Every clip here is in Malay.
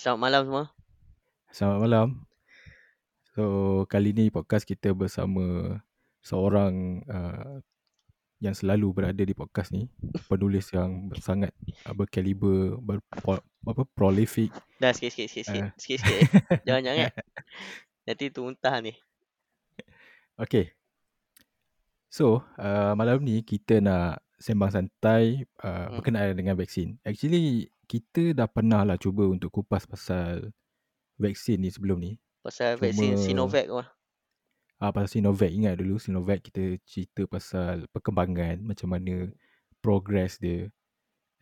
Selamat malam semua. Selamat malam. So, kali ni podcast kita bersama seorang uh, yang selalu berada di podcast ni. Penulis yang sangat uh, berkaliber, ber, apa, prolific. Dah sikit sikit sikit. Ah. Sikit sikit. Jangan jangan. Nanti tu muntah ni. Okay. So, uh, malam ni kita nak sembang santai uh, Hmm. berkenaan dengan vaksin. Actually, kita dah pernah lah cuba untuk kupas pasal vaksin ni sebelum ni. Pasal Cuma- vaksin Sinovac lah. Ah pasal Sinovac ingat dulu Sinovac kita cerita pasal perkembangan macam mana progress dia.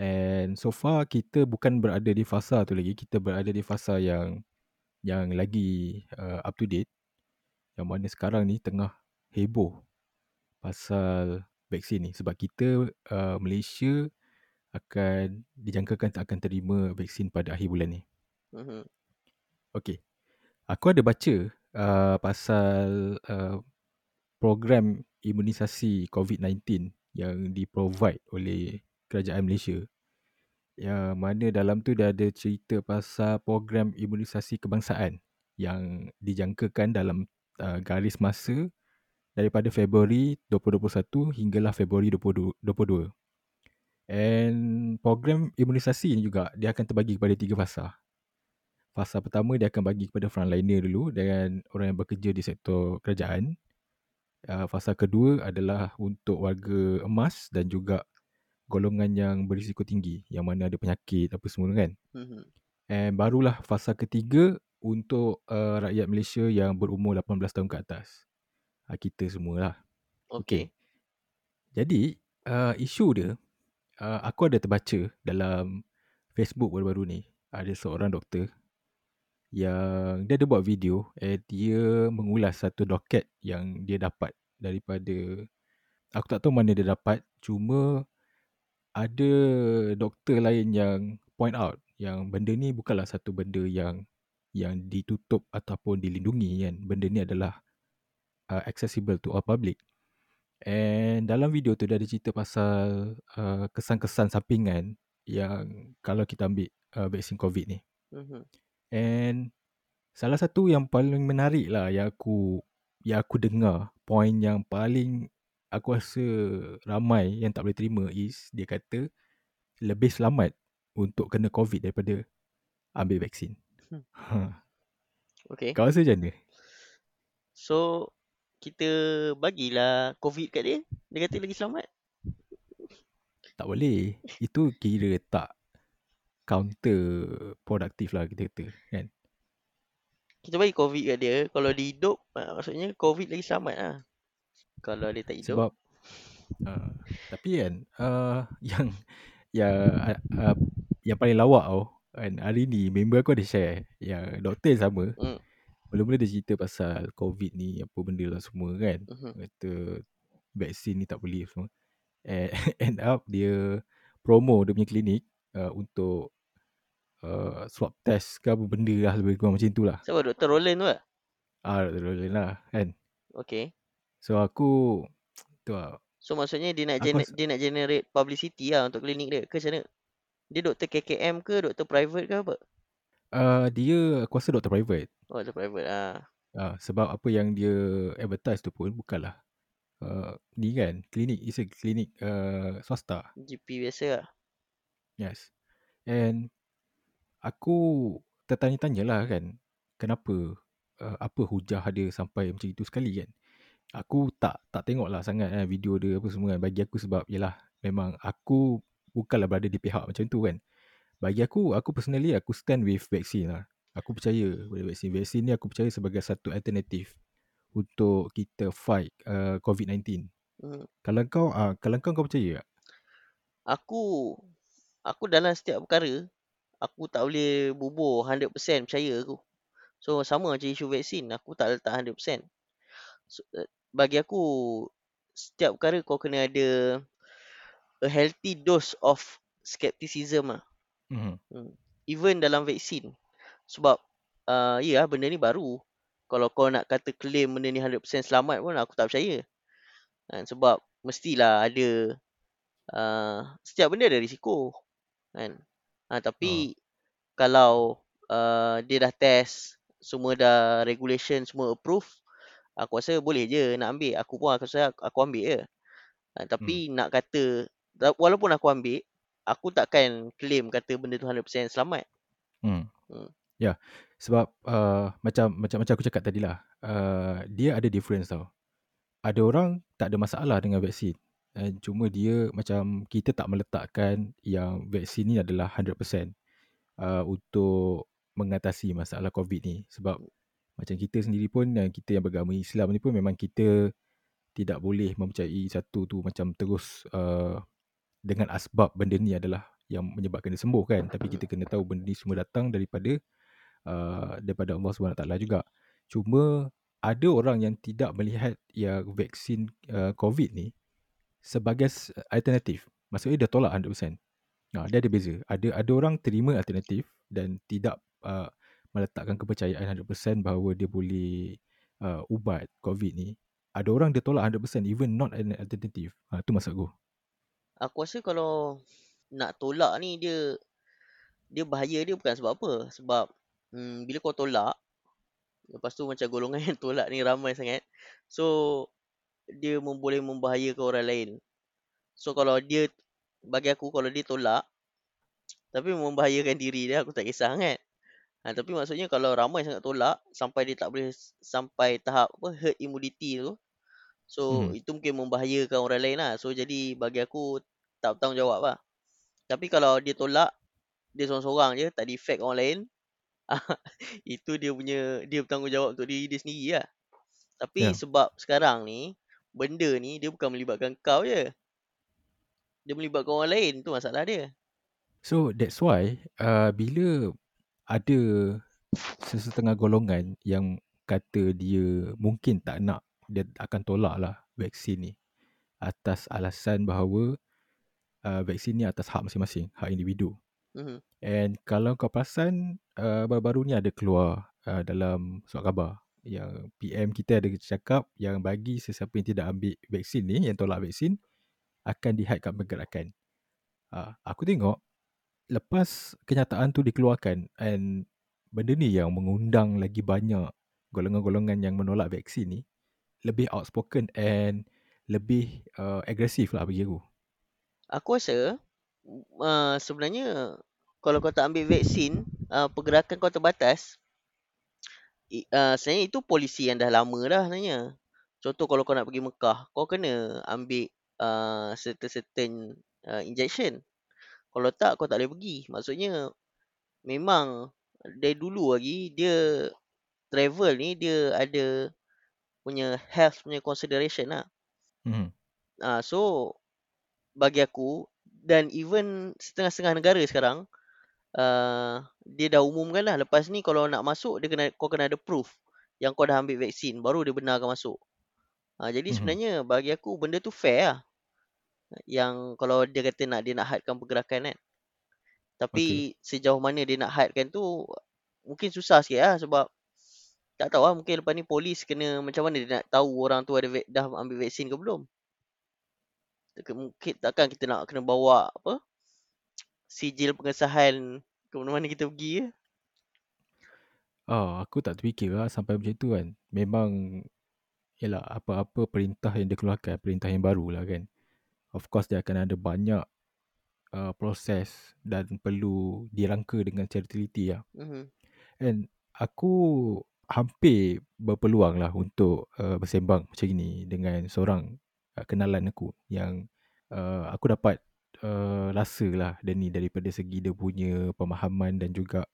And so far kita bukan berada di fasa tu lagi, kita berada di fasa yang yang lagi uh, up to date. Yang mana sekarang ni tengah heboh pasal vaksin ni sebab kita uh, Malaysia akan dijangkakan tak akan terima vaksin pada akhir bulan ni. Mhm. Okay. Aku ada baca uh, pasal uh, program imunisasi COVID-19 yang di-provide oleh kerajaan Malaysia. Yang mana dalam tu dia ada cerita pasal program imunisasi kebangsaan yang dijangkakan dalam uh, garis masa daripada Februari 2021 hinggalah Februari 2022. And program imunisasi ni juga dia akan terbagi kepada tiga fasa. Fasa pertama dia akan bagi kepada frontliner dulu dengan orang yang bekerja di sektor kerajaan. Uh, fasa kedua adalah untuk warga emas dan juga golongan yang berisiko tinggi yang mana ada penyakit apa semua kan. Mhm. And barulah fasa ketiga untuk uh, rakyat Malaysia yang berumur 18 tahun ke atas. Uh, kita semualah. Okay. Jadi uh, isu dia uh, aku ada terbaca dalam Facebook baru-baru ni. Ada seorang doktor yang dia ada buat video and dia mengulas satu doket yang dia dapat daripada aku tak tahu mana dia dapat cuma ada doktor lain yang point out yang benda ni bukanlah satu benda yang yang ditutup ataupun dilindungi kan. Benda ni adalah uh, accessible to all public and dalam video tu dia ada cerita pasal uh, kesan-kesan sampingan yang kalau kita ambil uh, vaksin covid ni Mhm. And salah satu yang paling menarik lah yang aku yang aku dengar point yang paling aku rasa ramai yang tak boleh terima is dia kata lebih selamat untuk kena COVID daripada ambil vaksin. Hmm. Ha. Okay. Kau rasa macam mana? So kita bagilah COVID kat dia. Dia kata lagi selamat. Tak boleh. Itu kira tak counter produktif lah kita kata kan. Kita bagi COVID kat dia. Kalau dia hidup, ah, maksudnya COVID lagi selamat lah. Kalau dia tak hidup. Sebab uh, tapi kan uh, yang yang uh, yang paling lawak tau kan hari ni member aku ada share yang doktor sama Hmm. Mula-mula dia cerita pasal covid ni apa benda lah semua kan Mhm. kata vaksin ni tak boleh semua and end up dia promo dia punya klinik uh, untuk uh, swab test ke apa benda lah lebih kurang macam tu lah Siapa? Dr. Roland tu lah? ah boleh lah kan Okay. so aku tu lah So maksudnya dia nak gener- dia nak generate publicity lah untuk klinik dia. Ke macam mana? Dia doktor KKM ke doktor private ke apa? uh, dia aku rasa doktor private Oh doktor private. Ah, sebab apa yang dia advertise tu pun bukanlah uh, ni kan klinik is a klinik uh, swasta. GP biasa lah. yes. And aku tertanya-tanya lah kan kenapa uh, apa hujah dia sampai macam itu sekali kan? Aku tak tak tengok lah sangat eh, video dia apa semua kan. Bagi aku sebab yalah memang aku bukanlah berada di pihak macam tu kan. Bagi aku aku personally aku stand with vaksin lah aku percaya pada vaksin vaksin ni aku percaya sebagai satu alternatif untuk kita fight uh, COVID-19 Hmm. kalau kau uh, kalau kau kau percaya tak? Aku aku dalam setiap perkara aku tak boleh bubur 100% percaya aku. So sama macam isu vaksin aku tak letak 100%. So, eh, bagi aku setiap perkara kau kena ada a healthy dose of skepticism lah. Mm-hmm. Even dalam vaksin. Sebab uh, ya benda ni baru. Kalau kau nak kata claim benda ni 100% selamat pun aku tak percaya. Kan? Sebab mestilah ada uh, setiap benda ada risiko. Kan? Ha, tapi kalau uh, dia dah test, semua dah regulation semua approve, aku rasa boleh je nak ambil. Aku pun aku rasa aku ambil je. Uh, tapi hmm. nak kata walaupun aku ambil, aku takkan claim kata benda tu 100% selamat. Hmm. hmm. Ya, sebab uh, macam macam macam aku cakap tadi lah, uh, dia ada difference tau. Ada orang tak ada masalah dengan vaksin. Uh, cuma dia macam kita tak meletakkan yang vaksin ni adalah 100% uh, untuk mengatasi masalah COVID ni. Sebab macam kita sendiri pun, yang kita yang beragama Islam ni pun memang kita tidak boleh mempercayai satu tu macam terus uh, dengan asbab benda ni adalah yang menyebabkan dia sembuh kan. Tapi kita kena tahu benda ni semua datang daripada Uh, daripada Allah SWT juga. Cuma ada orang yang tidak melihat yang vaksin uh, COVID ni sebagai alternatif. Maksudnya dia tolak 100%. Nah, dia ada beza. Ada ada orang terima alternatif dan tidak uh, meletakkan kepercayaan 100% bahawa dia boleh uh, ubat COVID ni. Ada orang dia tolak 100% even not an alternative. Ha, tu maksud aku. Aku rasa kalau nak tolak ni dia dia bahaya dia bukan sebab apa? Sebab hmm, bila kau tolak lepas tu macam golongan yang tolak ni ramai sangat. So dia boleh membahayakan orang lain. So kalau dia bagi aku kalau dia tolak tapi membahayakan diri dia aku tak kisah sangat. Ha, tapi maksudnya kalau ramai sangat tolak sampai dia tak boleh sampai tahap apa herd immunity tu so hmm. itu mungkin membahayakan orang lain lah. So jadi bagi aku tak bertanggungjawab lah. Tapi kalau dia tolak dia seorang-seorang je tak ada effect orang lain itu dia punya dia bertanggungjawab untuk diri dia sendiri lah. Tapi yeah. sebab sekarang ni benda ni dia bukan melibatkan kau je. Dia melibatkan orang lain tu masalah dia. So that's why uh, bila ada sesetengah golongan yang kata dia mungkin tak nak dia akan tolak lah vaksin ni atas alasan bahawa uh, vaksin ni atas hak masing-masing, hak individu. Mm-hmm. And kalau kau perasan uh, baru-baru ni ada keluar uh, dalam surat khabar yang PM kita ada cakap yang bagi sesiapa yang tidak ambil vaksin ni yang tolak vaksin akan dihadkan pergerakan. Uh, aku tengok lepas kenyataan tu dikeluarkan and benda ni yang mengundang lagi banyak golongan-golongan yang menolak vaksin ni lebih outspoken and lebih uh, agresif lah bagi aku. Aku rasa uh, sebenarnya kalau kau tak ambil vaksin, uh, pergerakan kau terbatas. Uh, sebenarnya itu polisi yang dah lama dah sebenarnya. Contoh kalau kau nak pergi Mekah, kau kena ambil uh, certain-certain uh, injection. Kalau tak, kau tak boleh pergi. Maksudnya, memang dari dulu lagi, dia travel ni, dia ada punya health punya consideration lah. Mm-hmm. Uh, so, bagi aku, dan even setengah-setengah negara sekarang uh, dia dah umumkan lah lepas ni kalau nak masuk dia kena kau kena ada proof yang kau dah ambil vaksin baru dia benarkan masuk. Uh, jadi mm-hmm. sebenarnya bagi aku benda tu fair lah. Yang kalau dia kata nak dia nak hadkan pergerakan kan. Tapi okay. sejauh mana dia nak hadkan tu mungkin susah sikit lah sebab tak tahu lah mungkin lepas ni polis kena macam mana dia nak tahu orang tu ada dah ambil vaksin ke belum mungkin takkan kita nak kena bawa apa sijil pengesahan ke mana-mana kita pergi ya? Oh, aku tak terfikir lah sampai macam tu kan. Memang ialah apa-apa perintah yang dikeluarkan, perintah yang baru lah kan. Of course dia akan ada banyak uh, proses dan perlu dirangka dengan secara teliti lah. Mm-hmm. And aku hampir berpeluang lah untuk uh, bersembang macam ni dengan seorang uh, kenalan aku yang uh, aku dapat uh, rasa lah dia ni daripada segi dia punya pemahaman dan juga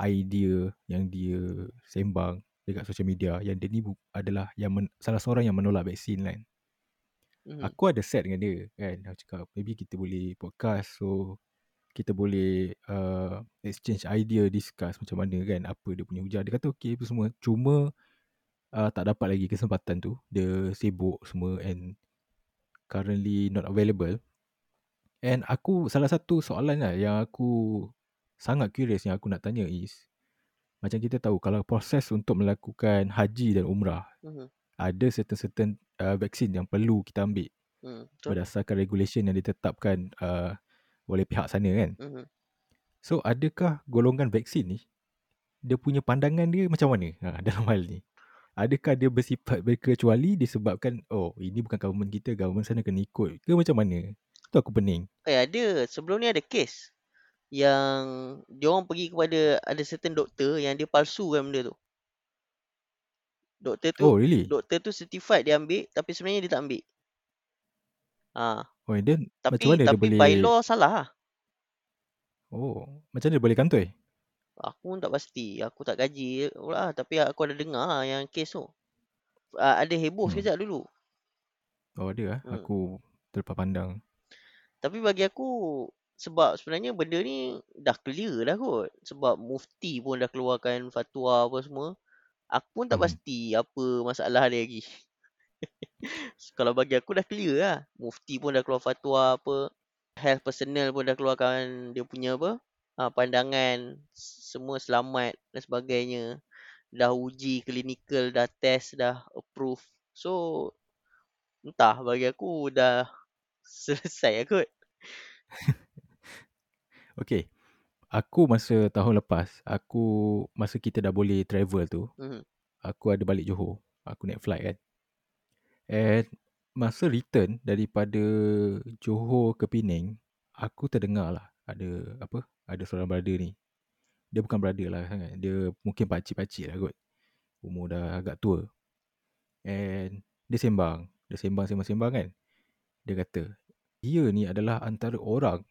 idea yang dia sembang dekat social media yang dia ni adalah yang men, salah seorang yang menolak vaksin kan. Mm. Aku ada set dengan dia kan. Aku cakap maybe kita boleh podcast so kita boleh uh, exchange idea, discuss macam mana kan apa dia punya hujah. Dia kata okey apa semua. Cuma uh, tak dapat lagi kesempatan tu. Dia sibuk semua and currently not available. And aku salah satu soalan lah yang aku sangat curious yang aku nak tanya is macam kita tahu kalau proses untuk melakukan haji dan umrah uh-huh. ada certain-certain uh, vaksin yang perlu kita ambil uh berdasarkan regulation yang ditetapkan uh, oleh pihak sana kan. Uh-huh. So adakah golongan vaksin ni dia punya pandangan dia macam mana ha, dalam hal ni? Adakah dia bersifat berkecuali disebabkan oh ini bukan government kita, government sana kena ikut ke macam mana? Tu aku pening. Eh ada. Sebelum ni ada kes. Yang dia orang pergi kepada ada certain doktor yang dia palsukan benda tu. Doktor tu Oh really? doktor tu certified dia ambil tapi sebenarnya dia tak ambil. Ha, Oh then macam tapi mana dia tapi boleh by law salah lah. Oh, macam mana dia boleh kantoi? Aku pun tak pasti. Aku tak gaji pula tapi aku ada dengar lah yang kes tu. Uh, ada heboh Hmm. sekejap dulu. Oh ada ah. Hmm. Aku terlepas pandang. Tapi bagi aku sebab sebenarnya benda ni dah clear dah kot. Sebab mufti pun dah keluarkan fatwa apa semua. Aku pun tak Mhm. pasti apa masalah dia lagi. Kalau bagi aku dah clear lah. Mufti pun dah keluar fatwa apa. Health personnel pun dah keluarkan dia punya apa. Ha, pandangan. Semua selamat dan sebagainya. Dah uji klinikal, dah test, dah approve. So, entah bagi aku dah selesai lah kot. Okay. Aku masa tahun lepas, aku masa kita dah boleh travel tu, Mhm. aku ada balik Johor. Aku naik flight kan. And masa return daripada Johor ke Penang, aku terdengar lah ada apa? Ada seorang brother ni. Dia bukan brother lah sangat. Dia mungkin pakcik-pakcik lah kot. Umur dah agak tua. And dia sembang. Dia sembang-sembang-sembang kan. Dia kata, dia ni adalah antara orang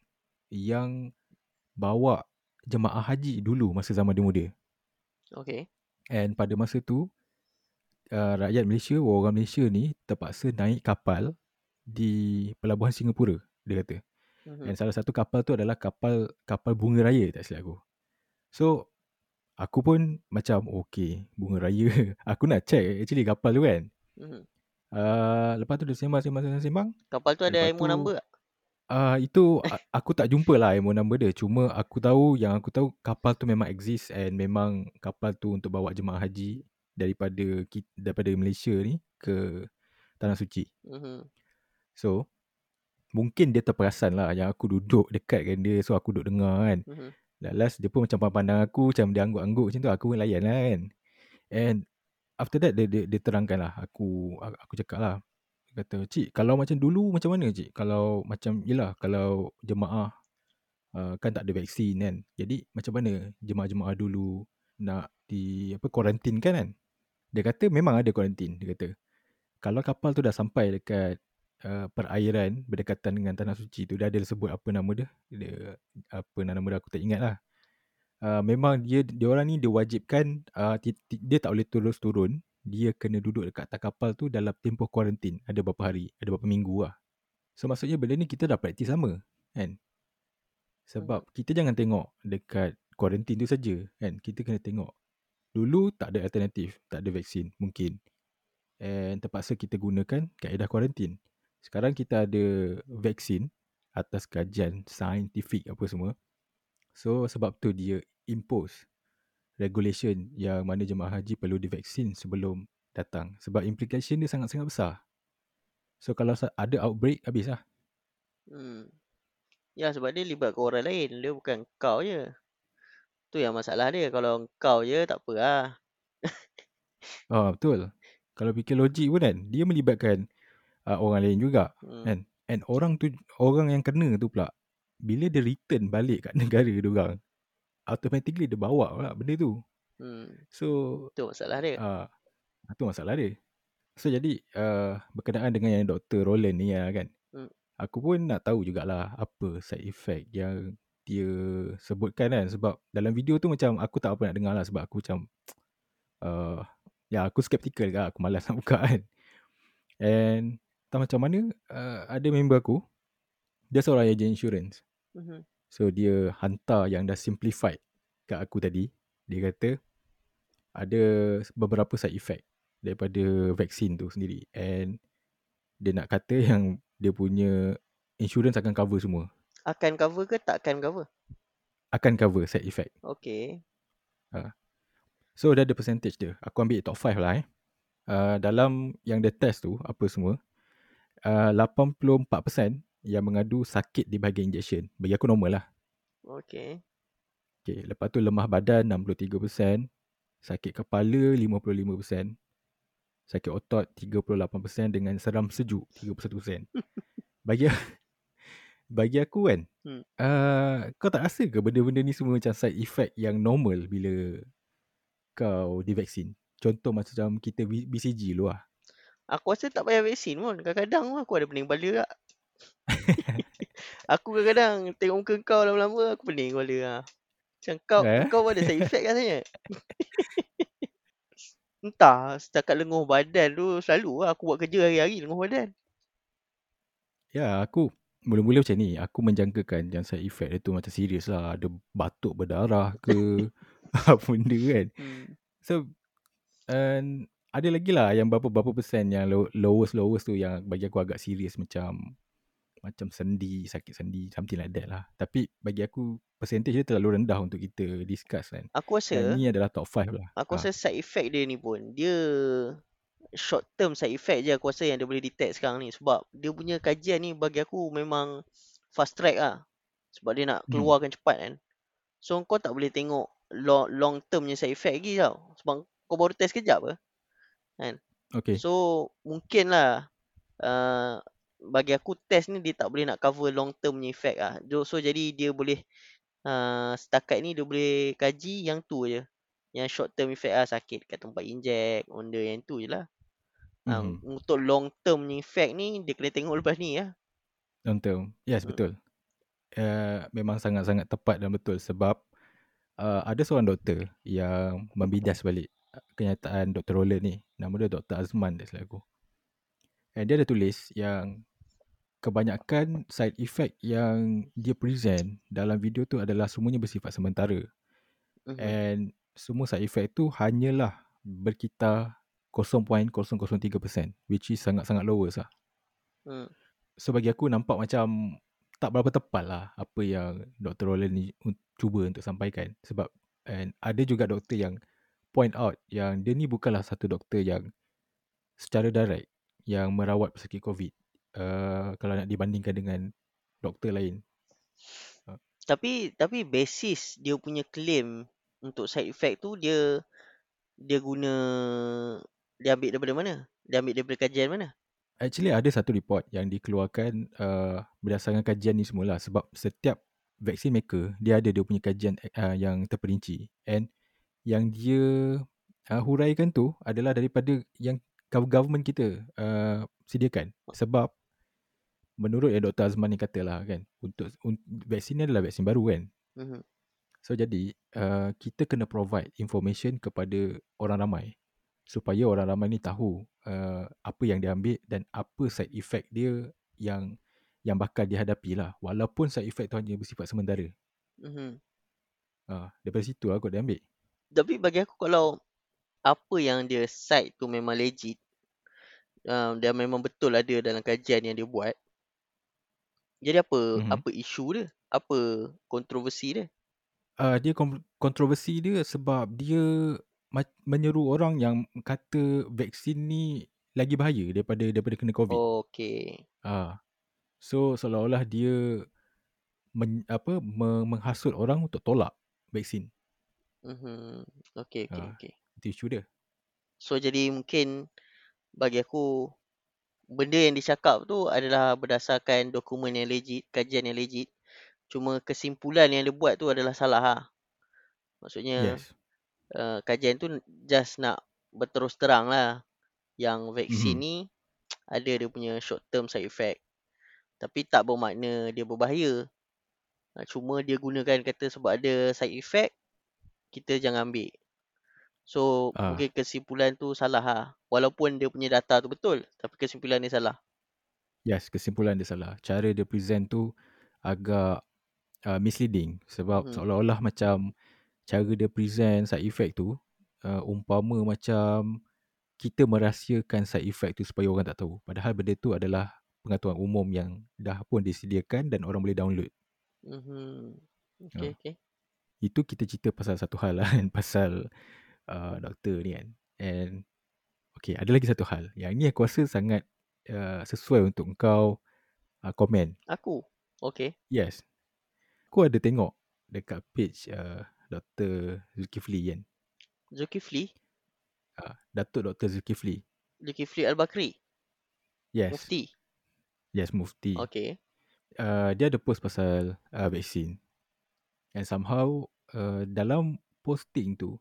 yang bawa jemaah haji dulu masa zaman dia muda. Okay. And pada masa tu, uh, rakyat Malaysia, orang Malaysia ni terpaksa naik kapal di pelabuhan Singapura, dia kata. Mhm. And salah satu kapal tu adalah kapal kapal bunga raya tak silap aku. So, aku pun macam, okay, bunga raya. aku nak check actually kapal tu kan. Mhm. Uh, lepas tu dia sembang-sembang-sembang. Kapal tu ada Lepas IMO tu- number tak? Uh, itu aku tak jumpa lah MO number dia. Cuma aku tahu yang aku tahu kapal tu memang exist and memang kapal tu untuk bawa jemaah haji daripada daripada Malaysia ni ke Tanah Suci. Mhm. So mungkin dia terperasan lah yang aku duduk dekat dengan dia so aku duduk dengar kan. Mhm. Last last dia pun macam pandang aku macam dia angguk-angguk macam tu aku pun layan lah kan. And after that dia, dia, dia terangkan lah aku aku cakap lah. Kata cik kalau macam dulu macam mana cik? Kalau macam yelah kalau jemaah uh, kan tak ada vaksin kan? Jadi macam mana jemaah-jemaah dulu nak di apa kuarantin kan kan? Dia kata memang ada kuarantin dia kata. Kalau kapal tu dah sampai dekat uh, perairan berdekatan dengan tanah suci tu dia ada sebut apa nama dia? Dia apa nama dia aku tak ingat lah uh, memang dia dia orang ni diwajibkan uh, ti- ti- dia tak boleh terus turun. Dia kena duduk dekat atas kapal tu dalam tempoh kuarantin. Ada berapa hari ada berapa minggu lah. So maksudnya benda ni kita dah praktis sama kan? Sebab kita jangan tengok dekat kuarantin tu saja kan? Kita kena tengok. Dulu tak ada alternatif tak ada vaksin mungkin. And terpaksa kita gunakan kaedah kuarantin. Sekarang kita ada vaksin atas kajian saintifik apa semua. So sebab tu dia impose regulation yang mana jemaah haji perlu divaksin sebelum datang sebab implication dia sangat-sangat besar so kalau ada outbreak habis lah Hmm. Ya sebab dia libatkan orang lain. Dia bukan kau je. Tu yang masalah dia. Kalau kau je tak apa lah. Ah betul. Kalau fikir logik pun kan, dia melibatkan uh, orang lain juga Hmm. kan. And orang tu orang yang kena tu pula bila dia return balik kat negara dia orang, automatically dia bawa pula benda tu. Hmm. So Tu masalah dia. ah uh, tu masalah dia. So jadi uh, berkenaan dengan yang Dr. Roland ni ya kan. Hmm. Aku pun nak tahu jugalah apa side effect yang dia sebutkan kan sebab dalam video tu macam aku tak apa nak dengar lah sebab aku macam uh, ya aku skeptical kan aku malas nak buka kan and tak macam mana uh, ada member aku dia seorang agent insurance Mhm. So dia hantar yang dah simplified kat aku tadi dia kata ada beberapa side effect daripada vaksin tu sendiri and dia nak kata yang dia punya insurance akan cover semua Akan cover ke tak akan cover? akan cover side effect Okay. So dia ada percentage dia. Aku ambil top 5 lah eh. Uh, dalam yang dia test tu apa semua uh, 84% yang mengadu sakit di bahagian injection. Bagi aku normal lah. Okay. Okay, lepas tu lemah badan 63%, sakit kepala 55%, sakit otot 38% dengan seram sejuk 31%. Bagi bagi aku kan, Hmm. uh, kau tak rasa ke benda-benda ni semua macam side effect yang normal bila kau divaksin? Contoh macam kita BCG lu lah. Aku rasa tak payah vaksin pun. Kadang-kadang aku ada pening kepala tak. aku kadang-kadang tengok muka kau lama-lama aku pening kepala lah. Macam kau, Eh? kau ada side effect katanya. Entah, setakat lenguh badan tu selalu lah aku buat kerja hari-hari lenguh badan. Ya, aku mula-mula macam ni. Aku menjangkakan yang side effect dia tu macam serius lah. Ada batuk berdarah ke apa benda kan. Hmm. So, and ada lagi lah yang berapa-berapa persen yang low, lowest-lowest tu yang bagi aku agak serius macam macam sendi, sakit sendi, something like that lah. Tapi bagi aku, percentage dia terlalu rendah untuk kita discuss kan. Aku rasa, Dan ni adalah top 5 lah. aku rasa side effect dia ni pun, dia short term side effect je aku rasa yang dia boleh detect sekarang ni. Sebab dia punya kajian ni bagi aku memang fast track lah. Sebab dia nak Hmm. keluarkan cepat kan. So kau tak boleh tengok long, long term punya side effect lagi tau. Sebab kau baru test kejap apa. Okay. So mungkin lah uh, bagi aku test ni dia tak boleh nak cover long term punya effect lah. So, so jadi dia boleh uh, setakat ni dia boleh kaji yang tu je. Yang short term effect lah sakit kat tempat inject, benda yang tu je lah. Uh, Mhm. Untuk long term punya effect ni dia kena tengok lepas ni lah. Long term. Yes, Hmm. betul. Uh, memang sangat-sangat tepat dan betul sebab uh, ada seorang doktor yang membidas balik kenyataan Dr. Roland ni. Nama dia Dr. Azman tak silap aku. And dia ada tulis yang kebanyakan side effect yang dia present dalam video tu adalah semuanya bersifat sementara. Mhm. And semua side effect tu hanyalah berkitar 0.003% which is sangat-sangat lowest lah. Hmm. So bagi aku nampak macam tak berapa tepat lah apa yang Dr. Roland ni cuba untuk sampaikan. Sebab and ada juga doktor yang point out yang dia ni bukanlah satu doktor yang secara direct yang merawat pesakit COVID. Uh, kalau nak dibandingkan dengan doktor lain. Tapi tapi basis dia punya claim untuk side effect tu dia dia guna dia ambil daripada mana? Dia ambil daripada kajian mana? Actually ada satu report yang dikeluarkan uh, berdasarkan kajian ni semula sebab setiap vaksin maker dia ada dia punya kajian uh, yang terperinci and yang dia uh, huraikan tu adalah daripada yang gov- government kita uh, sediakan sebab menurut yang Dr. Azman ni katalah kan untuk un, vaksin ni adalah vaksin baru kan Mhm. So jadi uh, kita kena provide information kepada orang ramai supaya orang ramai ni tahu uh, apa yang dia ambil dan apa side effect dia yang yang bakal dihadapi lah walaupun side effect tu hanya bersifat sementara. Mhm. Uh, daripada situ lah kot dia ambil. Tapi bagi aku kalau apa yang dia cite tu memang legit um, dia memang betul ada dalam kajian yang dia buat. Jadi apa Mhm. apa isu dia? Apa kontroversi dia? Uh, dia kontroversi dia sebab dia ma- menyeru orang yang kata vaksin ni lagi bahaya daripada daripada kena COVID. Okey. Ah. So seolah-olah dia men, apa me, menghasut orang untuk tolak vaksin. Mhm. Okey okey Ah. okey. Itu isu dia. So jadi mungkin bagi aku benda yang dicakap tu adalah berdasarkan dokumen yang legit, kajian yang legit. Cuma kesimpulan yang dia buat tu adalah salah lah. Maksudnya Yes. uh, kajian tu just nak berterus terang lah yang vaksin Mhm. ni ada dia punya short term side effect. Tapi tak bermakna dia berbahaya. Cuma dia gunakan kata sebab ada side effect, kita jangan ambil. So Ah. mungkin kesimpulan tu salah lah. Walaupun dia punya data tu betul. Tapi kesimpulan dia salah. Yes, kesimpulan dia salah. Cara dia present tu agak uh, misleading sebab Mhm. seolah-olah macam cara dia present side effect tu uh, umpama macam kita merahsiakan side effect tu supaya orang tak tahu. Padahal benda tu adalah pengetahuan umum yang dah pun disediakan dan orang boleh download. Mhm. Okey Ah. okey. Itu kita cerita pasal satu hal lah kan pasal uh, doktor ni kan. And okay, ada lagi satu hal. Yang ni aku rasa sangat uh, sesuai untuk kau uh, komen. Aku. Okey. Yes. Aku ada tengok dekat page uh, Dr. Zulkifli kan. Zulkifli? Uh, Datuk Dr. Zulkifli. Zulkifli Al-Bakri? Yes. Mufti? Yes, Mufti. Okay. Uh, dia ada post pasal uh, vaksin. And somehow uh, dalam posting tu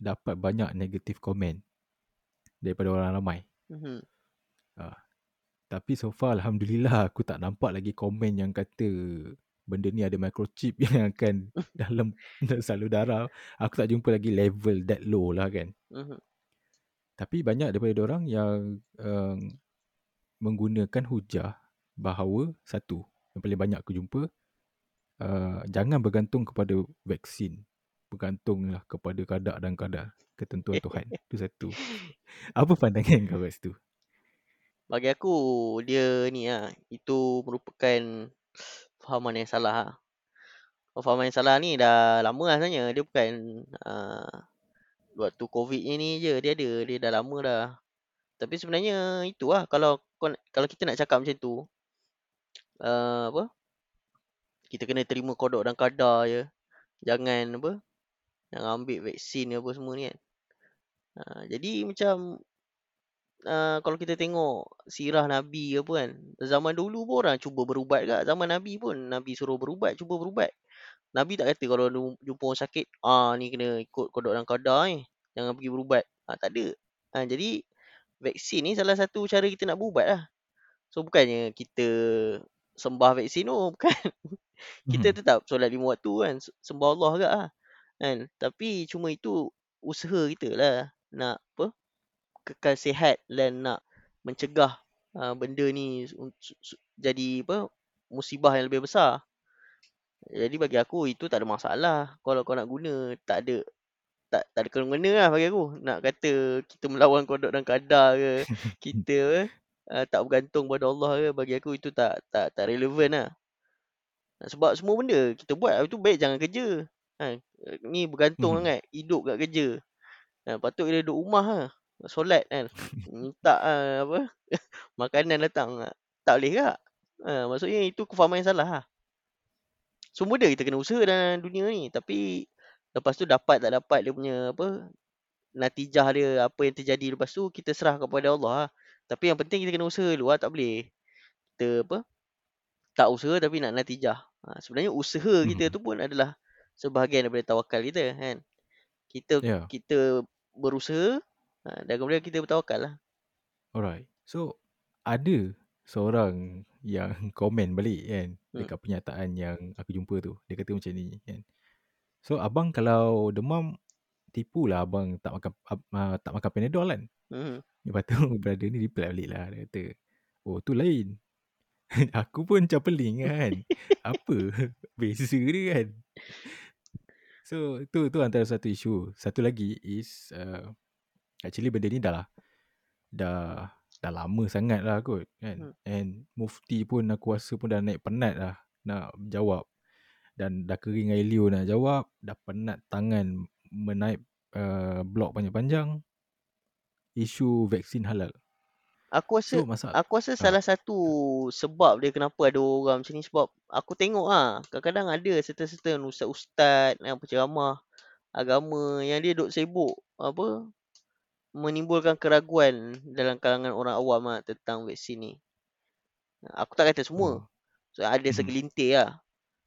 dapat banyak negative comment daripada orang ramai. Mm-hmm. Uh, tapi so far Alhamdulillah aku tak nampak lagi komen yang kata benda ni ada microchip yang akan dalam salur darah. Aku tak jumpa lagi level that low lah kan. Mm-hmm. Tapi banyak daripada orang yang um, menggunakan hujah bahawa satu yang paling banyak aku jumpa uh, jangan bergantung kepada vaksin bergantunglah kepada kadar dan kadar ketentuan Tuhan. Itu satu. Apa pandangan kau kat situ? Bagi aku dia ni ah itu merupakan fahaman yang salah ah. Fahaman yang salah ni dah lama lah sebenarnya. Dia bukan uh, waktu covid ni je dia ada. Dia dah lama dah. Tapi sebenarnya itu lah kalau kalau kita nak cakap macam tu uh, apa? Kita kena terima kodok dan kadar je. Jangan apa jangan ambil vaksin apa semua ni kan uh, jadi macam uh, kalau kita tengok sirah nabi apa kan zaman dulu pun orang cuba berubat kat zaman nabi pun nabi suruh berubat cuba berubat nabi tak kata kalau jumpa orang sakit ah ni kena ikut kodok dan kadar ni jangan pergi berubat ah tak ada uh, jadi vaksin ni salah satu cara kita nak berubat lah So bukannya kita sembah vaksin tu bukan. kita hmm. tetap solat lima waktu kan. Sembah Allah agak lah. Kan? Tapi cuma itu usaha kita lah. Nak apa? Kekal sihat dan nak mencegah uh, benda ni jadi apa? Musibah yang lebih besar. Jadi bagi aku itu tak ada masalah. Kalau kau nak guna tak ada tak tak ada kena-mena lah bagi aku. Nak kata kita melawan kodok dan kadar ke. kita uh, tak bergantung pada Allah ke bagi aku itu tak tak tak relevan lah. Sebab semua benda kita buat itu baik jangan kerja. Ha, ni bergantung hmm. sangat hidup kat kerja. Ha, patut kita duduk rumah lah. Solat kan. Minta uh, apa makanan datang. Tak boleh tak? Ha, maksudnya itu kefahaman yang salah lah. Semua dia kita kena usaha dalam dunia ni. Tapi lepas tu dapat tak dapat dia punya apa natijah dia apa yang terjadi lepas tu kita serah kepada Allah lah. Tapi yang penting kita kena usaha dulu lah. Tak boleh kita apa. Tak usaha tapi nak natijah. Ha, sebenarnya usaha kita hmm. tu pun adalah sebahagian daripada tawakal kita kan. Kita yeah. kita berusaha ha, dan kemudian kita bertawakal lah. Alright. So ada seorang yang komen balik kan hmm. dekat pernyataan yang aku jumpa tu. Dia kata macam ni kan. So abang kalau demam tipulah abang tak makan uh, tak makan Panadol kan. Hmm. Lepas tu brother ni reply balik lah. Dia kata, oh tu lain. aku pun macam peling kan. Apa? Beza dia kan. So tu tu antara satu isu. Satu lagi is uh, actually benda ni dah lah. Dah dah lama sangat lah kot kan. Hmm. And mufti pun aku rasa pun dah naik penat lah nak jawab. Dan dah kering air liu nak jawab. Dah penat tangan menaip uh, blok panjang-panjang isu vaksin halal. Aku rasa so, aku rasa ha. salah satu sebab dia kenapa ada orang macam ni sebab aku tengok ah kadang-kadang ada serta-serta ustaz-ustaz yang penceramah agama yang dia duk sibuk apa menimbulkan keraguan dalam kalangan orang awam ah tentang vaksin ni. Aku tak kata semua. Hmm. So ada hmm. segelintir lah.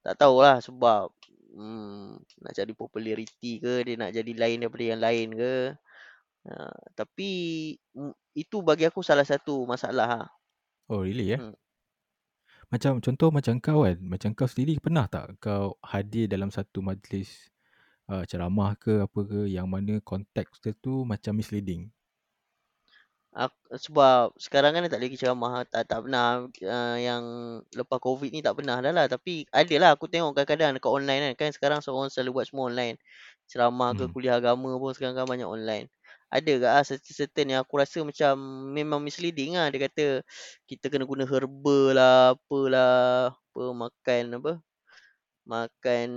Tak tahulah sebab hmm, nak cari populariti ke dia nak jadi lain daripada yang lain ke. Ha, tapi itu bagi aku salah satu masalah. Ha. Oh really ya? Hmm. Macam contoh macam kau kan, macam kau sendiri pernah tak kau hadir dalam satu majlis uh, ceramah ke apa ke yang mana konteks tu macam misleading? Aku, sebab sekarang kan tak lagi ceramah tak, tak pernah uh, yang lepas covid ni tak pernah dah lah tapi ada lah aku tengok kadang-kadang dekat online kan kan sekarang seorang selalu buat semua online ceramah ke hmm. kuliah agama pun sekarang kan banyak online ada ke? Ah certain yang aku rasa macam memang misleading ah dia kata kita kena guna herba lah apalah apa makan apa? Makan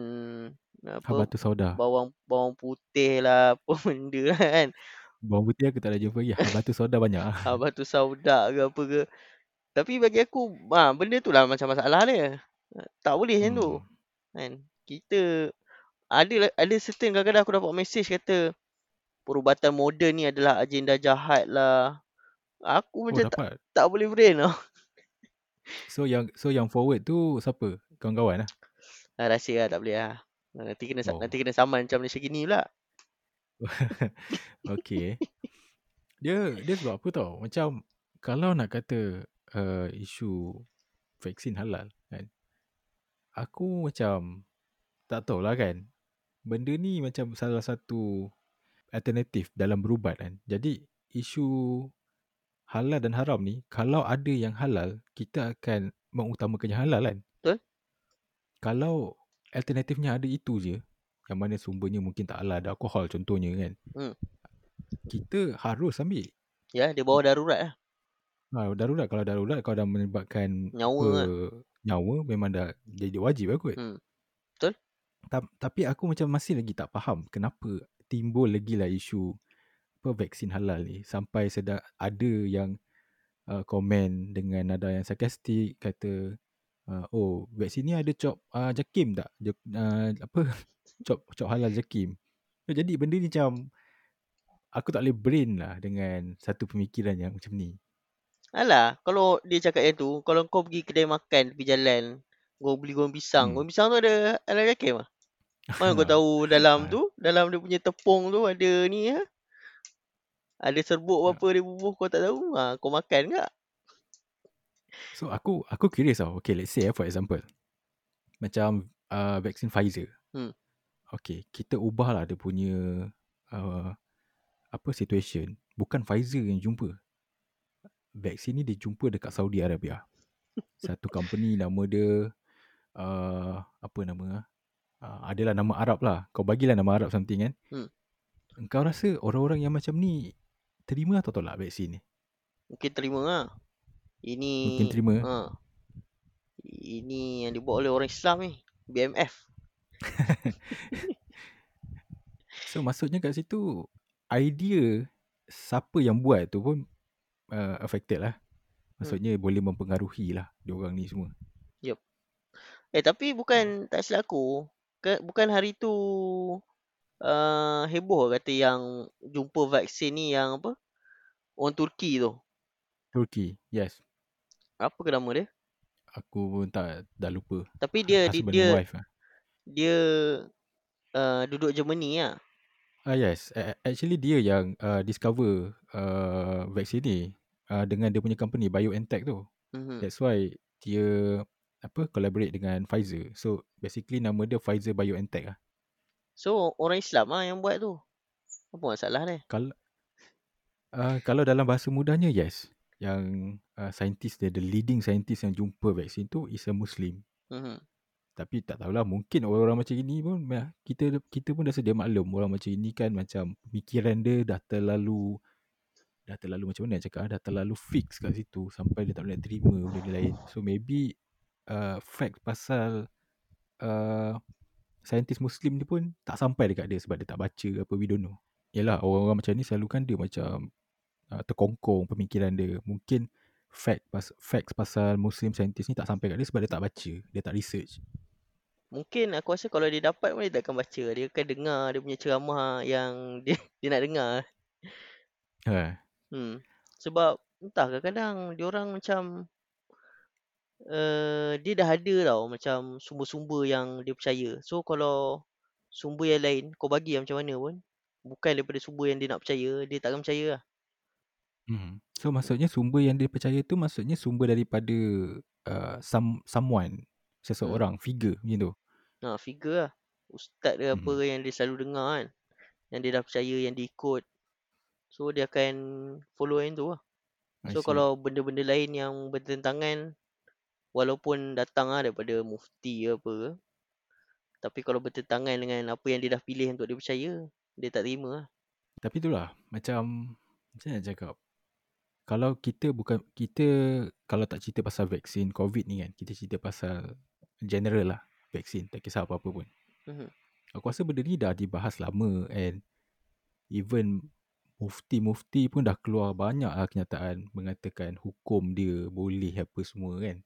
apa? Habatus sauda. Bawang bawang putih lah apa benda lah kan? Bawang putih aku tak ada jumpa lagi. Habatus sauda banyak. Ah habatus sauda ke apa ke? Tapi bagi aku ah benda tu lah macam masalah dia. Tak boleh macam hmm. tu kan? Kita Ada ada certain kadang-kadang aku dapat message kata perubatan moden ni adalah agenda jahat lah. Aku Oh macam tak, tak boleh brain tau. So yang so yang forward tu siapa? Kawan-kawan lah. Ah, rahsia lah tak boleh lah. Nanti kena Oh. nanti kena saman macam Malaysia gini pula. Okay. Dia dia sebab apa tau? Macam kalau nak kata uh, isu vaksin halal kan. Aku macam tak tahulah kan. Benda ni macam salah satu alternatif dalam berubat kan. Jadi isu halal dan haram ni kalau ada yang halal kita akan mengutamakan yang halal kan. Betul. Kalau alternatifnya ada itu je yang mana sumbernya mungkin tak halal ada alkohol contohnya kan. Hmm. Kita harus ambil. Ya, dia bawa darurat lah. Ha, darurat kalau darurat kalau dah menyebabkan Nyawa apa, kan. nyawa memang dah jadi wajib lah kot. Hmm. Betul. Ta- tapi aku macam masih lagi tak faham kenapa timbul lagi lah isu apa vaksin halal ni sampai sedar ada yang uh, komen dengan nada yang sarkastik kata uh, oh vaksin ni ada cop uh, jakim tak J- uh, apa cop cop halal jakim jadi benda ni macam aku tak boleh brain lah dengan satu pemikiran yang macam ni Alah, kalau dia cakap yang tu, kalau kau pergi kedai makan tepi jalan, kau beli goreng pisang, Hmm. goreng pisang tu ada ala jakim ah. Mana kau tahu dalam tu, dalam dia punya tepung tu ada ni ah. Ada serbuk apa dia bubuh kau tak tahu. Ha, kau makan tak? So aku aku curious tau. Okay, let's say eh, for example. Macam uh, vaksin Pfizer. Hmm. Okay, kita ubahlah dia punya uh, apa situation. Bukan Pfizer yang jumpa. Vaksin ni dia jumpa dekat Saudi Arabia. Satu company nama dia uh, apa nama ah? Uh, adalah nama Arab lah. Kau bagilah nama Arab something kan. Hmm. Engkau rasa orang-orang yang macam ni terima atau tolak vaksin ni? Mungkin terima lah. Ini Mungkin terima. Ha. Ini yang dibuat oleh orang Islam ni. BMF. So maksudnya kat situ idea siapa yang buat tu pun uh, affected lah. Maksudnya hmm. boleh mempengaruhi lah diorang ni semua. Eh tapi bukan tak silap aku. Ke, bukan hari tu uh, heboh kata yang jumpa vaksin ni yang apa? Orang Turki tu. Turkey, yes. Apa ke nama dia? Aku pun tak dah lupa. Tapi dia dia Husband dia, wife lah. dia uh, duduk Germany lah. Ah yes, A- actually dia yang uh, discover uh, vaksin ni uh, dengan dia punya company BioNTech tu. Mhm. That's why dia apa collaborate dengan Pfizer. So basically nama dia Pfizer BioNTech lah. So orang Islam lah yang buat tu. Apa masalah dia? Kalau uh, kalau dalam bahasa mudahnya yes, yang uh, scientist dia the leading scientist yang jumpa vaksin tu is a Muslim. Mhm. Tapi tak tahulah mungkin orang-orang macam ini pun kita kita pun dah sedia maklum orang macam ini kan macam pemikiran dia dah terlalu dah terlalu macam mana nak cakap ah, dah terlalu fix kat situ sampai dia tak boleh terima benda lain. So maybe uh, fact pasal uh, saintis muslim ni pun tak sampai dekat dia sebab dia tak baca apa we don't know. Yalah orang-orang macam ni selalu kan dia macam uh, terkongkong pemikiran dia. Mungkin fact pas facts pasal muslim scientist ni tak sampai kat dia sebab dia tak baca, dia tak research. Mungkin aku rasa kalau dia dapat pun dia takkan baca. Dia akan dengar dia punya ceramah yang dia, dia nak dengar. Ha. Hmm. Sebab entah kadang-kadang dia orang macam uh, dia dah ada tau macam sumber-sumber yang dia percaya. So kalau sumber yang lain kau bagi yang macam mana pun bukan daripada sumber yang dia nak percaya, dia takkan percaya lah. Hmm. So maksudnya sumber yang dia percaya tu maksudnya sumber daripada uh, some someone, seseorang, figure macam tu. Ha, figure lah. Ustaz dia apa Mhm. yang dia selalu dengar kan. Yang dia dah percaya, yang dia ikut. So dia akan follow yang tu lah. I So see. kalau benda-benda lain yang bertentangan walaupun datang lah daripada mufti ke apa ke. Tapi kalau bertentangan dengan apa yang dia dah pilih untuk dia percaya, dia tak terima lah. Tapi itulah macam macam nak cakap kalau kita bukan kita kalau tak cerita pasal vaksin covid ni kan kita cerita pasal general lah vaksin tak kisah apa-apa pun Mhm. aku rasa benda ni dah dibahas lama and even mufti-mufti pun dah keluar banyak lah kenyataan mengatakan hukum dia boleh apa semua kan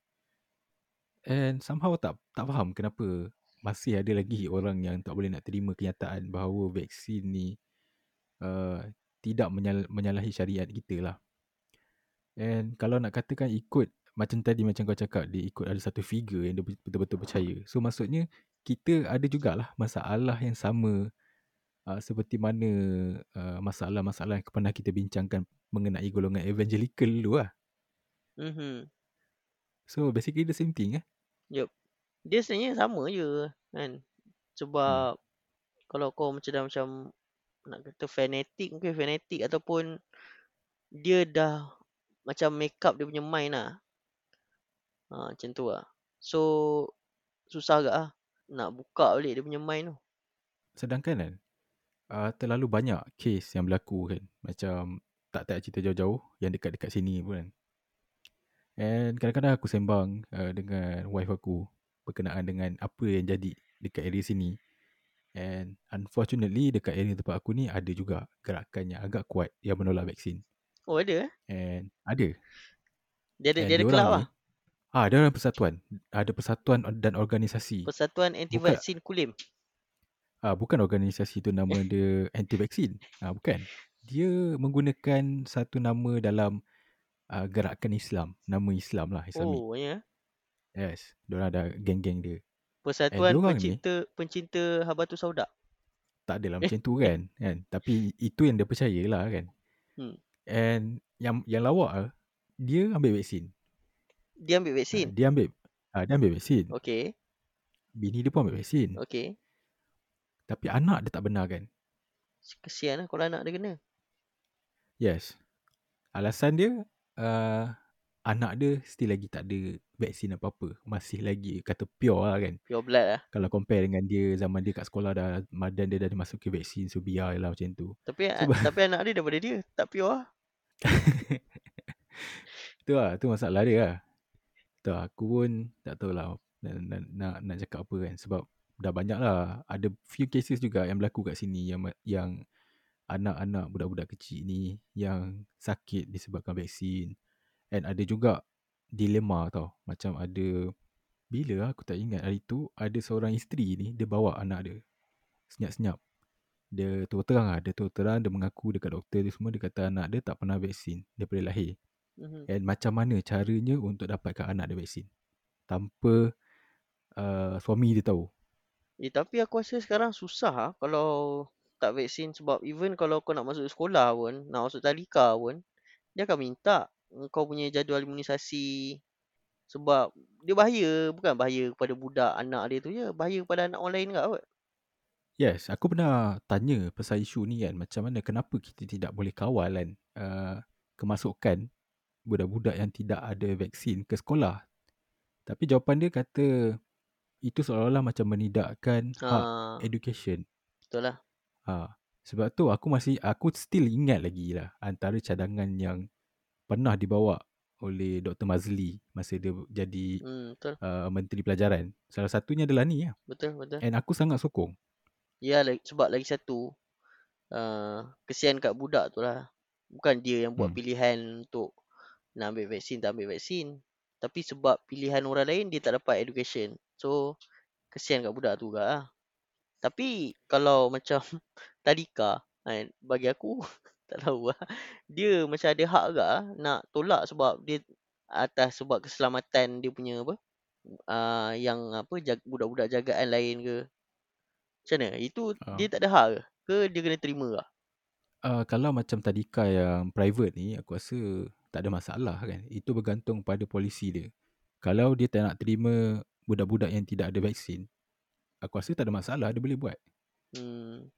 and somehow tak tak faham kenapa masih ada lagi orang yang tak boleh nak terima kenyataan bahawa vaksin ni uh, tidak menyal- menyalahi syariat kita lah. And kalau nak katakan ikut macam tadi macam kau cakap dia ikut ada satu figure yang dia betul-betul percaya. So maksudnya kita ada jugalah masalah yang sama uh, seperti mana uh, masalah-masalah yang pernah kita bincangkan mengenai golongan evangelical dulu lah. Mhm. So basically the same thing eh. Yup. Dia sebenarnya sama je kan. Sebab kalau kau macam dah macam nak kata fanatic mungkin fanatic ataupun dia dah macam make up dia punya mind lah. Ha, macam tu lah. So susah agak lah nak buka balik dia punya mind tu. Sedangkan kan uh, terlalu banyak case yang berlaku kan. Macam tak tak cerita jauh-jauh yang dekat-dekat sini pun kan. And kadang-kadang aku sembang uh, dengan wife aku berkenaan dengan apa yang jadi dekat area sini. And unfortunately dekat area tempat aku ni ada juga gerakan yang agak kuat yang menolak vaksin. Oh ada eh? And ada. Dia ada, And dia ada kelab lah. Ah, ada orang persatuan. Ada persatuan dan organisasi. Persatuan Anti Vaksin Kulim. Ah, bukan organisasi tu nama dia anti vaksin. Ah, bukan. Dia menggunakan satu nama dalam uh, gerakan Islam, nama Islam lah, Islamic. Oh ya. Yes, diorang ada geng-geng dia. Persatuan diorang ni- pencinta pencinta Habatus Sauda. Tak adalah Eh. macam tu kan, kan. Tapi itu yang dia percaya lah kan. Hmm. And yang yang lawak dia ambil vaksin. Dia ambil vaksin. dia ambil ah, dia ambil vaksin. Okey. Bini dia pun ambil vaksin. Okey. Tapi anak dia tak benarkan. Kesian lah kalau anak dia kena. Yes. Alasan dia uh, anak dia still lagi tak ada vaksin apa-apa. Masih lagi kata pure lah kan. Pure blood lah. Kalau compare dengan dia zaman dia kat sekolah dah madan dia dah masuk ke vaksin so biar lah macam tu. Tapi Sebab- tapi anak dia daripada dia. Tak pure lah. tu lah, tu masalah dia lah. Tu lah, aku pun tak tahu lah nak, nak, nak, nak cakap apa kan. Sebab dah banyak lah. Ada few cases juga yang berlaku kat sini yang yang anak-anak budak-budak kecil ni yang sakit disebabkan vaksin. And ada juga dilema tau. Macam ada, bila lah aku tak ingat hari tu, ada seorang isteri ni, dia bawa anak dia. Senyap-senyap. Dia terus terang lah, dia terus terang, dia mengaku dekat doktor dia semua, dia kata anak dia tak pernah vaksin daripada lahir. Mhm. And macam mana caranya untuk dapatkan anak dia vaksin. Tanpa uh, suami dia tahu. Eh, tapi aku rasa sekarang susah lah kalau tak vaksin sebab even kalau kau nak masuk sekolah pun, nak masuk tadika pun, dia akan minta kau punya jadual imunisasi sebab dia bahaya, bukan bahaya kepada budak anak dia tu je, bahaya kepada anak orang lain juga kot. Yes, aku pernah tanya pasal isu ni kan. Macam mana, kenapa kita tidak boleh kawal kan uh, kemasukan budak-budak yang tidak ada vaksin ke sekolah. Tapi jawapan dia kata itu seolah-olah macam menidakkan hak Ha, education. betul lah. Ha, sebab tu aku masih aku still ingat lagi lah antara cadangan yang pernah dibawa oleh Dr. Mazli masa dia jadi Hmm, betul. uh, Menteri Pelajaran. Salah satunya adalah ni lah. Betul, betul. And aku sangat sokong. Ya, sebab lagi satu, uh, kesian kat budak tu lah. Bukan dia yang buat Hmm. pilihan untuk nak ambil vaksin, tak ambil vaksin. Tapi sebab pilihan orang lain, dia tak dapat education. So, kesian kat budak tu juga lah. Tapi, kalau macam tadika, kan, bagi aku, tak tahu lah. Dia macam ada hak juga lah nak tolak sebab dia atas sebab keselamatan dia punya apa, uh, yang apa, jag- budak-budak jagaan lain ke. Macam mana? Itu Ah. dia tak ada hak ke? Ke dia kena terima lah? Uh, kalau macam tadika yang private ni, aku rasa tak ada masalah kan. Itu bergantung pada polisi dia. Kalau dia tak nak terima budak-budak yang tidak ada vaksin, aku rasa tak ada masalah, dia boleh buat. Hmm.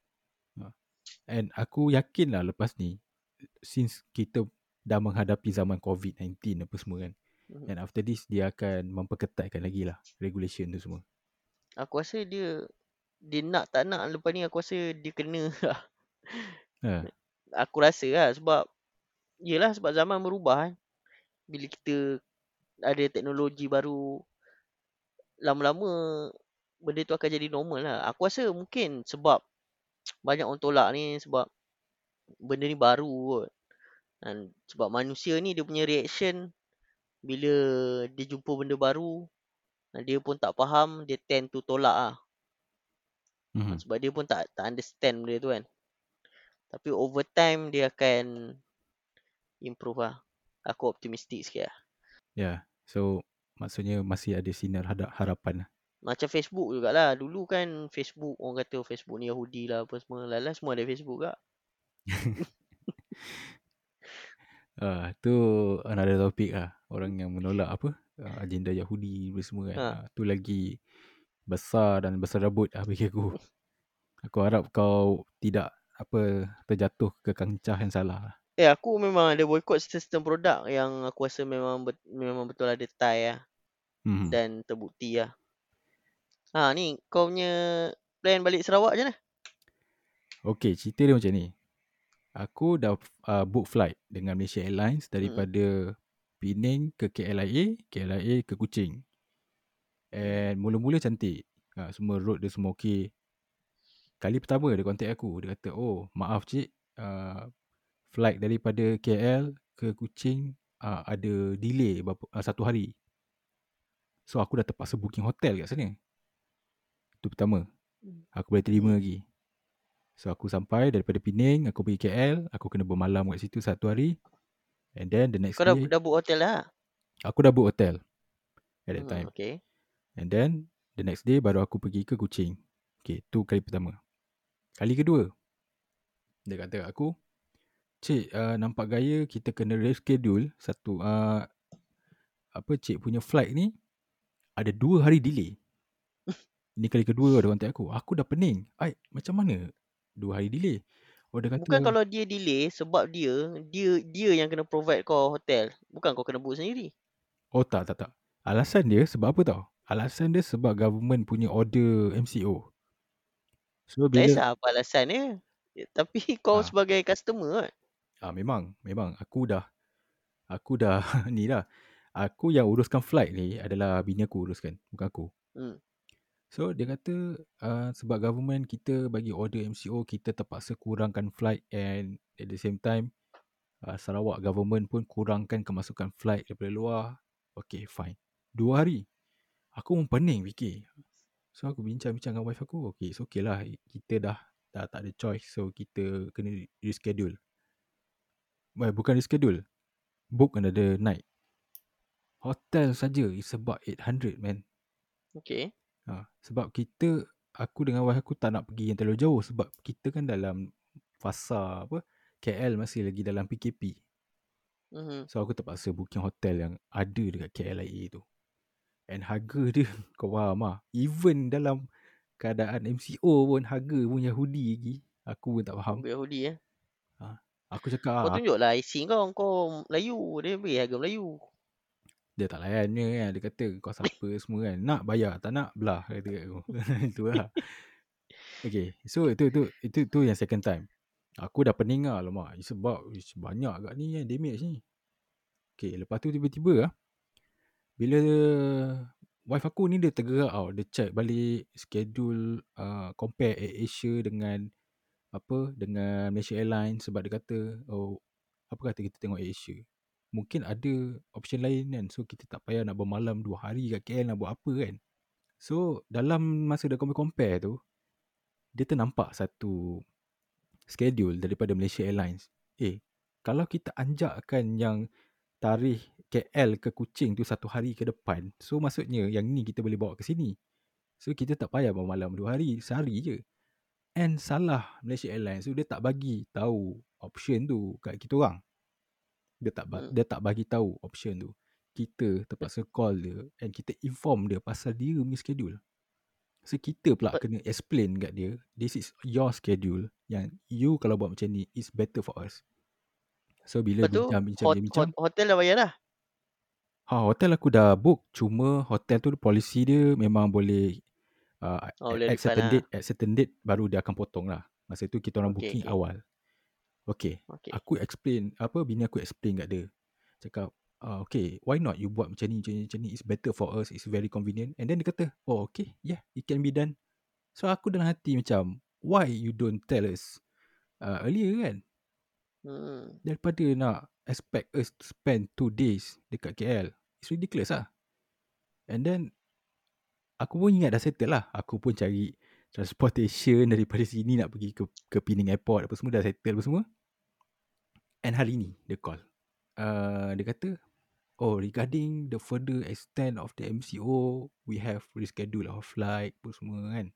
And aku yakin lah lepas ni, since kita dah menghadapi zaman COVID-19 apa semua kan. Mhm. And after this, dia akan memperketatkan lagi lah regulation tu semua. Aku rasa dia dia nak tak nak lepas ni aku rasa dia kena lah. Ha. Aku rasa lah sebab yelah sebab zaman berubah kan. Bila kita ada teknologi baru lama-lama benda tu akan jadi normal lah. Aku rasa mungkin sebab banyak orang tolak ni sebab benda ni baru kot. Dan sebab manusia ni dia punya reaction bila dia jumpa benda baru dia pun tak faham dia tend to tolak ah. Mhm. Sebab dia pun tak tak understand benda tu kan. Tapi over time dia akan improve lah. Aku optimistik sikit lah. Ya. So maksudnya masih ada sinar harapan lah. Macam Facebook jugalah. Dulu kan Facebook, orang kata Facebook ni Yahudi lah apa semua. Lala semua ada Facebook kak. Ah, tu another topic lah. Orang yang menolak apa? Uh, agenda Yahudi apa semua kan. Ha. Ha. tu lagi besar dan besar rabut lah bagi aku. Aku harap kau tidak apa terjatuh ke kancah yang salah lah. Eh aku memang ada boycott sistem produk yang aku rasa memang bet, memang betul ada tie lah. Hmm. Dan terbukti lah. Ha ni kau punya plan balik Sarawak je lah. Okay, cerita dia macam ni. Aku dah uh, book flight dengan Malaysia Airlines daripada Penang ke KLIA, KLIA ke Kuching. And mula-mula cantik. Uh, semua road dia semua okey. Kali pertama dia contact aku. Dia kata, oh maaf cik. Uh, flight daripada KL ke Kuching uh, ada delay berapa, uh, satu hari. So aku dah terpaksa booking hotel kat sana. Itu pertama. Aku boleh terima lagi. So aku sampai daripada Penang, aku pergi KL, aku kena bermalam kat situ satu hari. And then the next Kau dah, day, dah book hotel lah. aku dah book hotel at that Hmm, time. okay. And then the next day baru aku pergi ke Kuching. Okay, tu kali pertama. Kali kedua, dia kata kat aku, Cik, uh, nampak gaya kita kena reschedule satu, uh, apa cik punya flight ni ada dua hari delay. Ini kali kedua dia contact aku. Aku dah pening. Ai, macam mana dua hari delay? Oh dia kata, Bukan kalau dia delay sebab dia dia dia yang kena provide kau hotel. Bukan kau kena book sendiri. oh tak, tak, tak. Alasan dia sebab apa tau? Alasan dia sebab government punya order MCO. So Tak bila kisah apa alasan dia. Eh, Tapi kau Ah. sebagai customer kan. Ah memang, memang aku dah aku dah ni dah. Aku yang uruskan flight ni adalah bini aku uruskan, bukan aku. Hmm. So dia kata uh, sebab government kita bagi order MCO kita terpaksa kurangkan flight and at the same time uh, Sarawak government pun kurangkan kemasukan flight daripada luar. Okay fine. Dua hari. Aku pun pening fikir. So aku bincang-bincang dengan wife aku. Okay so okay lah kita dah dah tak ada choice so kita kena reschedule. Well, bukan reschedule. Book another night. Hotel saja is about 800 man. Okay. Ha, sebab kita aku dengan wife aku tak nak pergi yang terlalu jauh sebab kita kan dalam fasa apa KL masih lagi dalam PKP. Mm-hmm. So aku terpaksa booking hotel yang ada dekat KLIA tu. And harga dia kau faham lah. Even dalam keadaan MCO pun harga pun Yahudi lagi. Aku pun tak faham. Yahudi eh. Aku cakap Kau ah, tunjuklah IC kau. Kau Melayu. Dia beri harga Melayu. Dia tak layan dia kan. Dia kata kau siapa semua kan. Nak bayar tak nak belah. Kata kat aku. Itu lah. Okay. So itu, itu, itu, itu yang second time. Aku dah pening lah. Alamak. Sebab banyak kat ni kan damage ni. Okay. Lepas tu tiba-tiba lah. Bila wife aku ni dia tergerak tau. Dia check balik schedule uh, compare Air Asia dengan apa dengan Malaysia Airlines sebab dia kata oh apa kata kita tengok Air Asia. Mungkin ada option lain kan. So kita tak payah nak bermalam dua hari kat KL nak buat apa kan. So dalam masa dia compare-compare tu dia ternampak satu schedule daripada Malaysia Airlines. Eh, kalau kita anjakkan yang tarikh KL ke Kuching tu satu hari ke depan, so maksudnya yang ni kita boleh bawa ke sini. So kita tak payah bermalam dua hari, sehari je. And salah Malaysia Airlines tu dia tak bagi tahu option tu kat kita orang. Dia tak Hmm. dia tak bagi tahu option tu. Kita terpaksa call dia and kita inform dia pasal dia punya schedule. So kita pula But- kena explain kat dia, this is your schedule yang you kalau buat macam ni is better for us. So bila Lepas tu bincang bincang hot, bincang, hot, hotel dah bayar dah. ha hotel aku dah book cuma hotel tu polisi dia memang boleh uh, Oh, at, at certain lah. date at certain date baru dia akan potong lah. Masa tu kita orang Okay, booking okay. awal. Okay. Okay. Aku explain apa bini aku explain kat dia. Cakap uh, okay why not you buat macam ni macam ni macam ni it's better for us it's very convenient and then dia kata oh okay yeah it can be done. So aku dalam hati macam why you don't tell us uh, earlier kan Hmm. daripada nak expect us to spend two days dekat KL. It's ridiculous lah. And then aku pun ingat dah settle lah. Aku pun cari transportation daripada sini nak pergi ke ke Penang Airport apa semua dah settle apa semua. And hari ni dia call. Uh, dia kata, oh regarding the further extent of the MCO, we have reschedule our flight apa semua kan.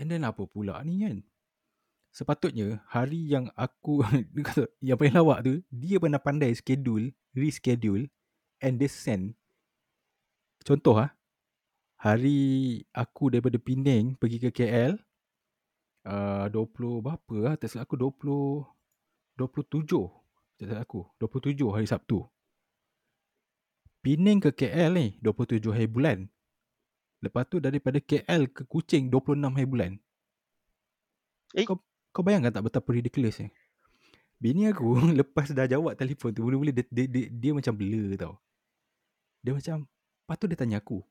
And then apa pula ni kan? Sepatutnya hari yang aku dia kata, yang paling lawak tu, dia pernah pandai schedule, reschedule and they send. Contoh ah, hari aku daripada Penang pergi ke KL, uh, 20 berapa lah, tak silap aku 20, 27, tak silap aku, 27 hari Sabtu. Penang ke KL ni 27 hari bulan. Lepas tu daripada KL ke Kuching 26 hari bulan. Eh? Kau kau bayangkan tak betapa ridiculous ni? Bini aku lepas dah jawab telefon tu mula-mula dia, dia, dia, dia macam blur tau. Dia macam lepas tu dia tanya aku, "Eh,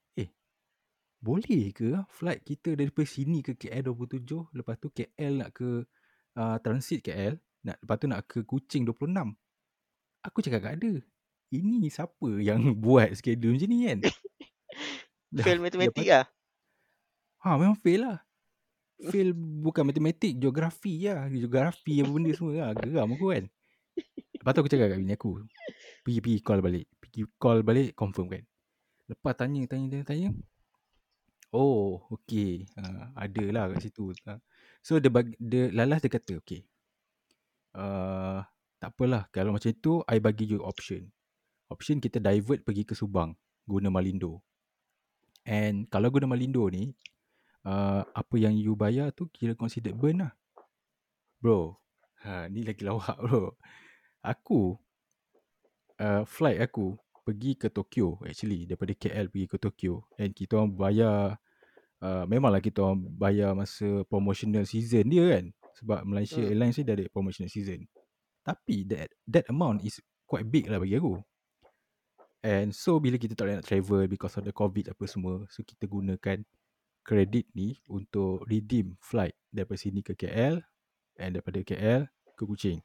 boleh ke ah flight kita daripada sini ke KL 27, lepas tu KL nak ke uh, transit KL, nak lepas tu nak ke Kuching 26?" Aku cakap tak ada. Ini siapa yang buat schedule macam ni kan? Dah- Fail matematik lah. Ha memang fail lah. Fail bukan matematik, geografi lah. Geografi apa benda semua lah. Geram aku kan. Lepas tu aku cakap kat bini aku. Pergi, pergi call balik. Pergi call balik, confirm kan. Lepas tanya, tanya, tanya, tanya. Oh, okay. Ha, ada lah kat situ. Ha. So, dia, bagi, dia lalas dia kata, okay. Uh, tak apalah. Kalau macam tu, I bagi you option. Option kita divert pergi ke Subang. Guna Malindo. And kalau guna Malindo ni, uh, apa yang you bayar tu kira considered burn lah. Bro, ha, ni lagi lawak bro. Aku, uh, flight aku pergi ke Tokyo actually. Daripada KL pergi ke Tokyo. And kita orang bayar, uh, memanglah kita orang bayar masa promotional season dia kan. Sebab Malaysia Hmm. Airlines ni dah ada promotional season. Tapi that that amount is quite big lah bagi aku. And so bila kita tak boleh nak travel because of the COVID apa semua. So kita gunakan kredit ni untuk redeem flight daripada sini ke KL and daripada KL ke Kuching.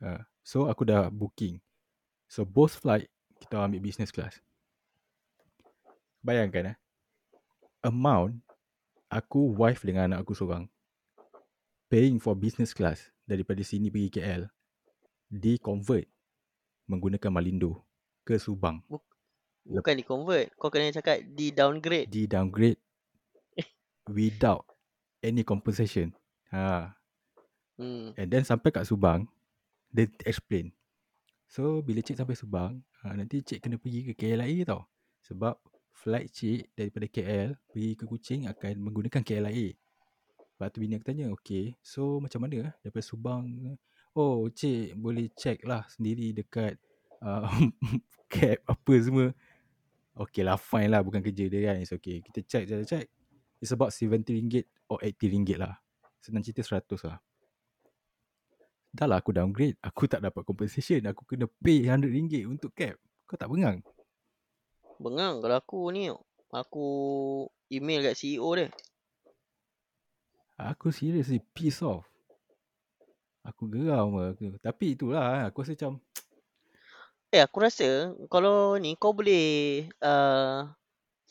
Uh, so aku dah booking. So both flight kita ambil business class. Bayangkan eh. Amount aku wife dengan anak aku seorang paying for business class daripada sini pergi KL di convert menggunakan Malindo ke Subang Bukan di convert. Kau kena cakap di downgrade. di downgrade without any compensation. Ha, Hmm. And then sampai kat Subang, dia explain. So, bila cik sampai Subang, ha, nanti cik kena pergi ke KLIA tau. Sebab flight cik daripada KL pergi ke Kuching akan menggunakan KLIA. Lepas tu bini aku tanya, okay, so macam mana daripada Subang? Oh, cik boleh check lah sendiri dekat uh, cab apa semua. Okay lah, fine lah. Bukan kerja dia kan. It's okay. Kita check, check, check. It's about RM70 or RM80 lah. Senang cerita 100 lah. Dah lah aku downgrade. Aku tak dapat compensation. Aku kena pay RM100 untuk cab. Kau tak bengang? Bengang kalau aku ni. Aku email kat CEO dia. Aku seriously piss off. Aku geram aku. Tapi itulah aku rasa macam Eh aku rasa kalau ni kau boleh uh,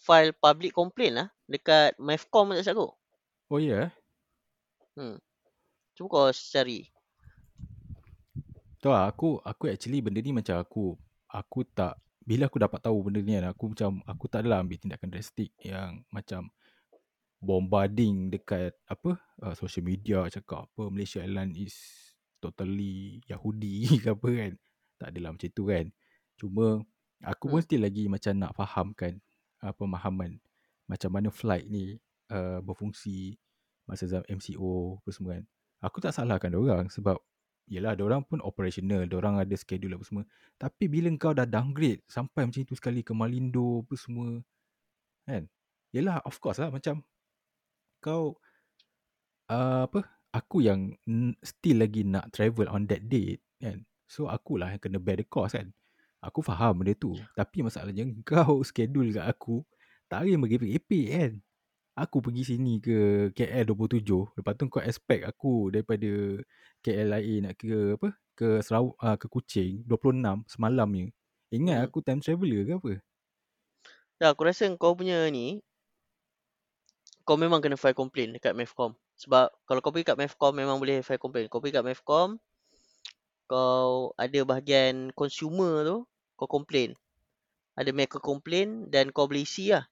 file public complaint lah dekat MAFCOM tak aku. oh ya yeah. Cuba kau cari. Tahu lah, aku aku actually benda ni macam aku aku tak bila aku dapat tahu benda ni kan aku macam aku tak adalah ambil tindakan drastik yang macam bombarding dekat apa uh, social media cakap apa Malaysia Airlines is totally Yahudi ke apa kan. Tak adalah macam tu kan. Cuma aku pun Hmm. still lagi macam nak fahamkan uh, pemahaman macam mana flight ni uh, berfungsi masa zaman MCO apa semua kan. Aku tak salahkan orang sebab Yelah, orang pun operational, orang ada schedule apa semua. Tapi bila kau dah downgrade sampai macam itu sekali ke Malindo apa semua, kan? Yelah, of course lah macam kau uh, apa? Aku yang still lagi nak travel on that date, kan? So akulah yang kena bear the cost kan. Aku faham benda tu. Tapi masalahnya kau schedule kat aku tak boleh merepek-repek kan. Aku pergi sini ke KL 27 Lepas tu kau expect aku daripada KLIA nak ke apa ke Sarawak uh, ke Kuching 26 semalam ni. Ingat Hmm. aku time traveller ke apa? Dah aku rasa kau punya ni kau memang kena file complain dekat Mavcom. Sebab kalau kau pergi kat Mavcom memang boleh file complain. Kau pergi kat Mavcom, kau ada bahagian consumer tu, kau complain. Ada make a complain dan kau boleh isi lah.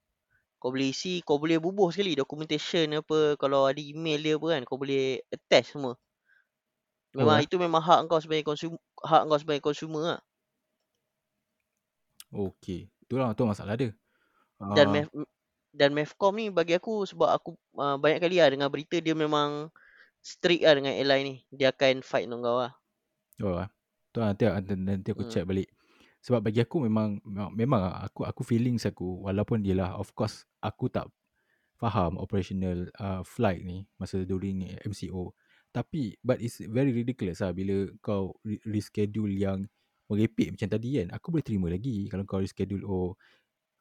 Kau boleh isi, kau boleh bubuh sekali documentation apa, kalau ada email dia apa kan, kau boleh attach semua. Memang Oh, eh? itu memang hak kau sebagai consumer, hak kau sebagai consumer lah. Okey. Itulah tu masalah dia. Dan Ah, Mav, dan Mavcom ni bagi aku sebab aku uh, banyak kali lah dengar berita dia memang strict lah dengan airline ni. Dia akan fight dengan kau lah. oh, eh. Tu lah, nanti, nanti, nanti aku Hmm. check balik. Sebab bagi aku memang memang, lah, aku aku feelings aku walaupun dia lah of course aku tak faham operational uh, flight ni masa during MCO. Tapi but it's very ridiculous lah bila kau re- reschedule yang merepek macam tadi kan. Aku boleh terima lagi kalau kau reschedule oh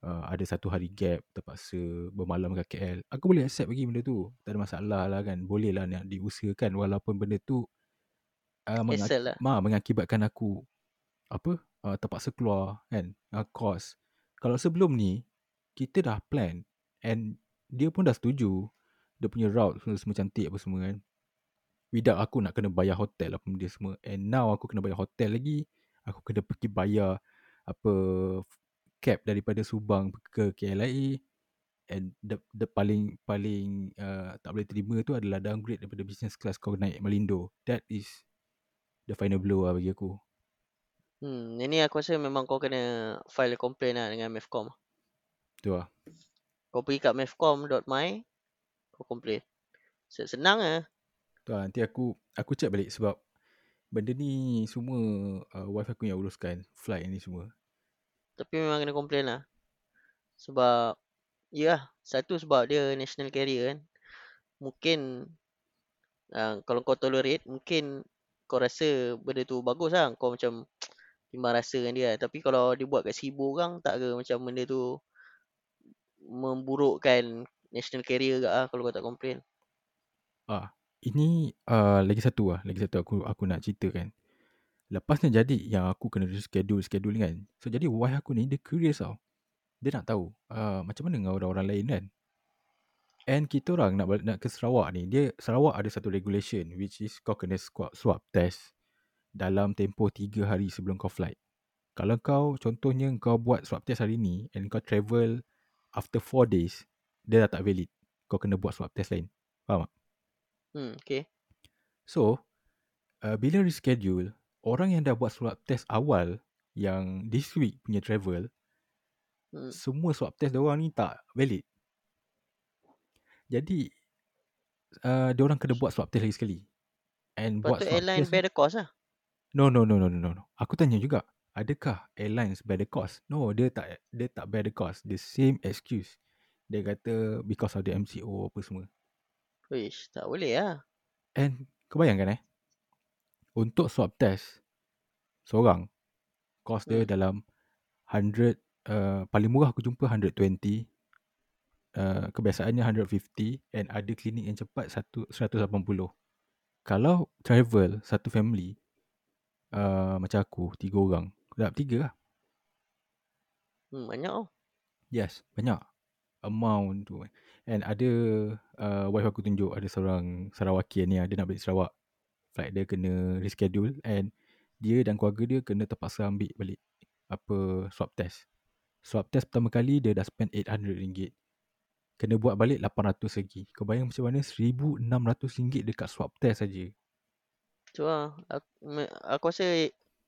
uh, ada satu hari gap terpaksa bermalam kat KL. Aku boleh accept lagi benda tu. Tak ada masalah lah kan. Boleh lah nak diusahakan walaupun benda tu uh, mengak- lah. ma, mengakibatkan aku apa uh, terpaksa keluar kan uh, cost. Kalau sebelum ni kita dah plan and dia pun dah setuju dia punya route semua, semua cantik apa semua kan. Without aku nak kena bayar hotel apa benda semua. And now aku kena bayar hotel lagi. Aku kena pergi bayar apa cab daripada Subang ke KLIA. And the, the paling paling uh, tak boleh terima tu adalah downgrade daripada business class kau naik Malindo. That is the final blow lah bagi aku. Hmm, yang ni aku rasa memang kau kena file a complaint lah dengan Mavcom. Tu lah. Kau pergi kat mavcom.my, kau complain. Senang lah. Tu lah. Nanti aku aku check balik sebab benda ni semua uh, wife aku yang uruskan. Flight ni semua. Tapi memang kena complain lah. Sebab, ya satu sebab dia national carrier kan. Mungkin, uh, kalau kau tolerate, mungkin kau rasa benda tu bagus lah. Kau macam timbang rasa dengan dia. Tapi kalau dia buat kat seribu orang, tak ke macam benda tu memburukkan national carrier ke lah kalau kau tak complain. Ah, ini uh, lagi satu lah, lagi satu aku aku nak ceritakan. Lepasnya jadi yang aku kena reschedule schedule kan. So jadi wife aku ni dia curious tau. Dia nak tahu uh, macam mana dengan orang-orang lain kan. And kita orang nak nak ke Sarawak ni, dia Sarawak ada satu regulation which is kau kena swab, swab test dalam tempoh 3 hari sebelum kau flight. Kalau kau contohnya kau buat swab test hari ni and kau travel after 4 days, dia dah tak valid. Kau kena buat swab test lain. Faham tak? Hmm, okay. So, uh, bila reschedule, orang yang dah buat swab test awal yang this week punya travel, Hmm. semua swab test diorang ni tak valid. Jadi, uh, diorang kena buat swab test lagi sekali. And Lepas buat tu swab airline test bear the cost lah. No, no, no, no, no, no. Aku tanya juga, adakah airlines bear the cost? No, dia tak dia tak bear the cost. The same excuse. Dia kata because of the MCO apa semua. Wish, tak boleh lah. And kau bayangkan eh, untuk swab test seorang, cost dia Hmm. dalam 100, uh, paling murah aku jumpa 120, uh, kebiasaannya 150 and ada klinik yang cepat satu 180. Kalau travel satu family, uh, macam aku, tiga orang, dapat tiga lah. Hmm, banyak tau. Yes, banyak amount tu. And ada uh, wife aku tunjuk ada seorang Sarawakian ni dia nak balik Sarawak. Flight dia kena reschedule and dia dan keluarga dia kena terpaksa ambil balik apa swab test. Swab test pertama kali dia dah spend RM800. Kena buat balik 800 lagi. Kau bayang macam mana RM1,600 dekat swab test saja. Tu lah. Aku, me- aku rasa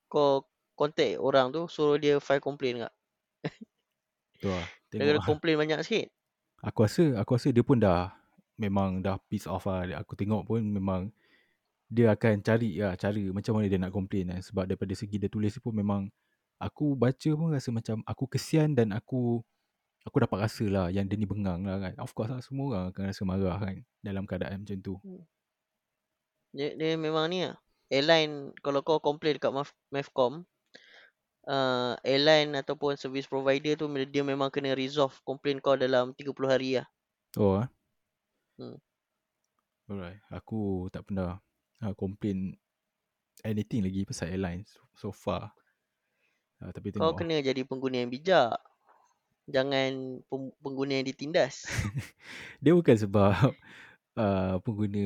kau contact orang tu, suruh dia file complain kat. Tu lah. Dia Tengok kena lah. complain banyak sikit. Aku rasa aku rasa dia pun dah memang dah piss off lah. Aku tengok pun memang dia akan cari lah cara macam mana dia nak complain kan. Sebab daripada segi dia tulis pun memang aku baca pun rasa macam aku kesian dan aku aku dapat rasa lah yang dia ni bengang lah kan. Of course lah semua orang akan rasa marah kan dalam keadaan macam tu. Dia, dia memang ni lah. Airline, kalau kau complain dekat Mavcom, uh, airline ataupun service provider tu dia memang kena resolve complain kau dalam 30 hari lah. Oh ah. Hmm. Alright. Aku tak pernah uh, complain anything lagi pasal airlines so far. Uh, tapi Kau tengok lah. kena jadi pengguna yang bijak. Jangan pengguna yang ditindas. Dia bukan sebab uh, pengguna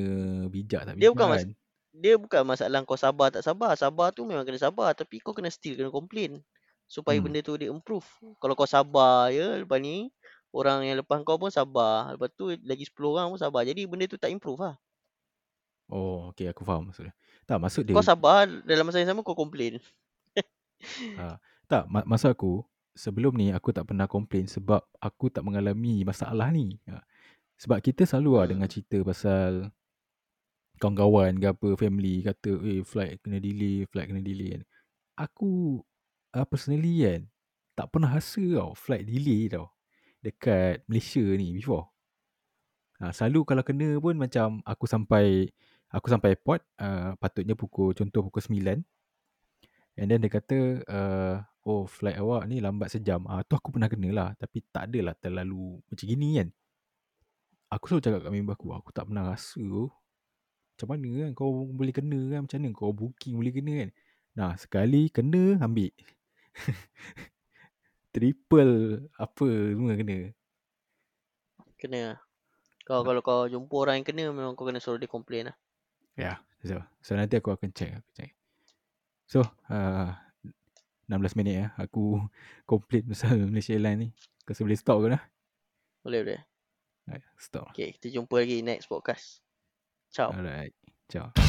bijak tak Dia bijak bukan mas- kan. Dia bukan masalah kau sabar tak sabar. Sabar tu memang kena sabar. Tapi kau kena still kena complain. Supaya Hmm. benda tu dia improve. Kalau kau sabar je lepas ni. Orang yang lepas kau pun sabar. Lepas tu lagi 10 orang pun sabar. Jadi benda tu tak improve lah. Oh, okay aku faham maksudnya. Tak, maksud dia Kau sabar dalam masa yang sama kau complain. Tak, ma- masa aku sebelum ni aku tak pernah komplain sebab aku tak mengalami masalah ni. Ha. Sebab kita selalu lah Hmm. dengar cerita pasal kawan-kawan ke apa, family kata, eh flight kena delay, flight kena delay kan. Aku uh, personally kan, tak pernah rasa tau flight delay tau. Dekat Malaysia ni before. Ha, selalu kalau kena pun macam aku sampai aku sampai airport uh, patutnya pukul contoh pukul 9 And then dia kata, uh, oh flight awak ni lambat sejam. Ah tu aku pernah kena lah. Tapi tak adalah terlalu macam gini kan. Aku selalu cakap kat member aku, aku tak pernah rasa. Macam mana kan kau boleh kena kan. Macam mana kau booking boleh kena kan. Nah sekali kena ambil. Triple apa semua kena. Kena. Kau kalau kau jumpa orang yang kena memang kau kena suruh dia complain lah. Ya, so, so nanti aku akan check. Aku check. So, uh, 16 minit ya. Aku komplain pasal Malaysia Airlines ni. Kau boleh stop ke dah? Boleh boleh. Right, stop. Okay kita jumpa lagi next podcast. Ciao. Alright. Ciao.